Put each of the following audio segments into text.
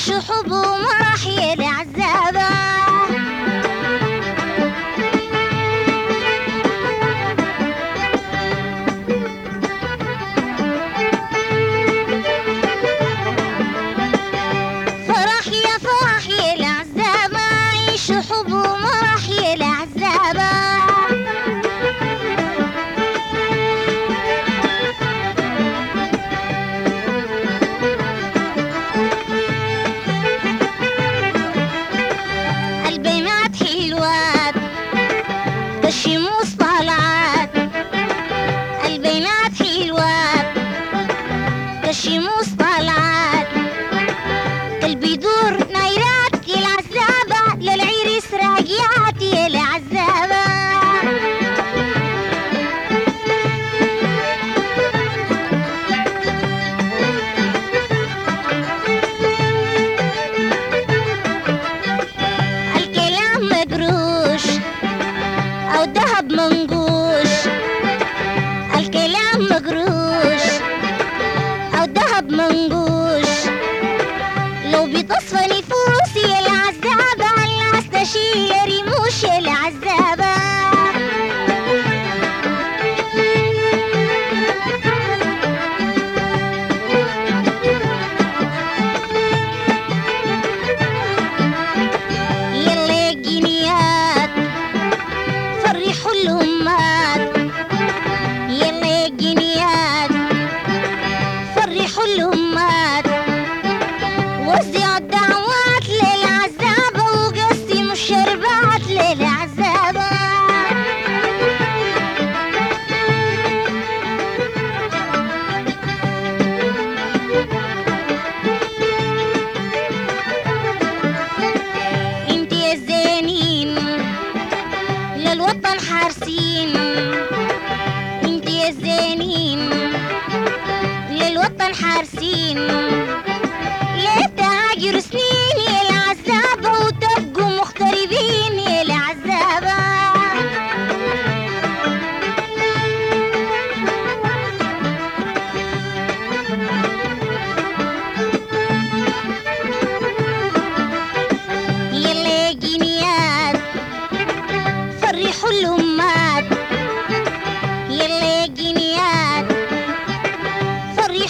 الشحب ما 私も That's funny.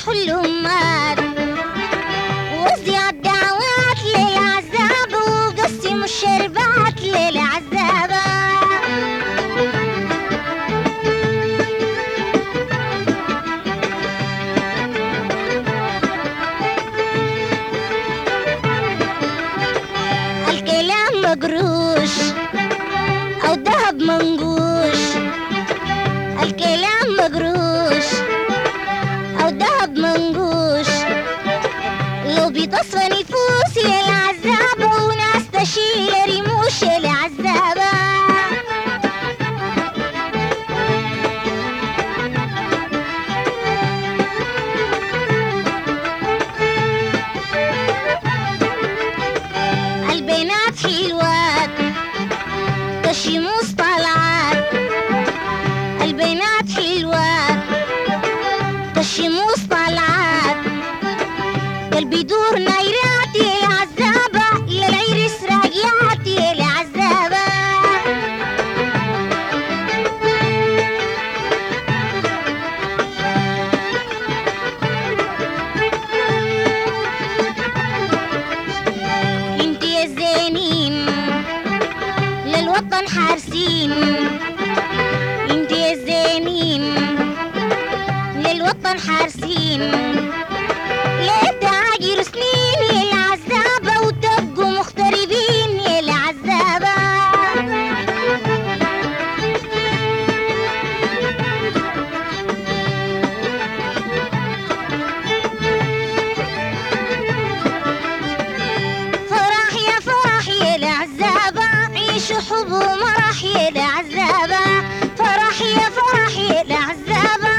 كلهم ماتوا وصدي الدعوات للعذاب وقسموا الشربات للعذاب. الكلام مجروش أو دهب منقوش. اصلا يفوس يلعذب وناس تشير يموش يلعذب தைராட்டி it, now,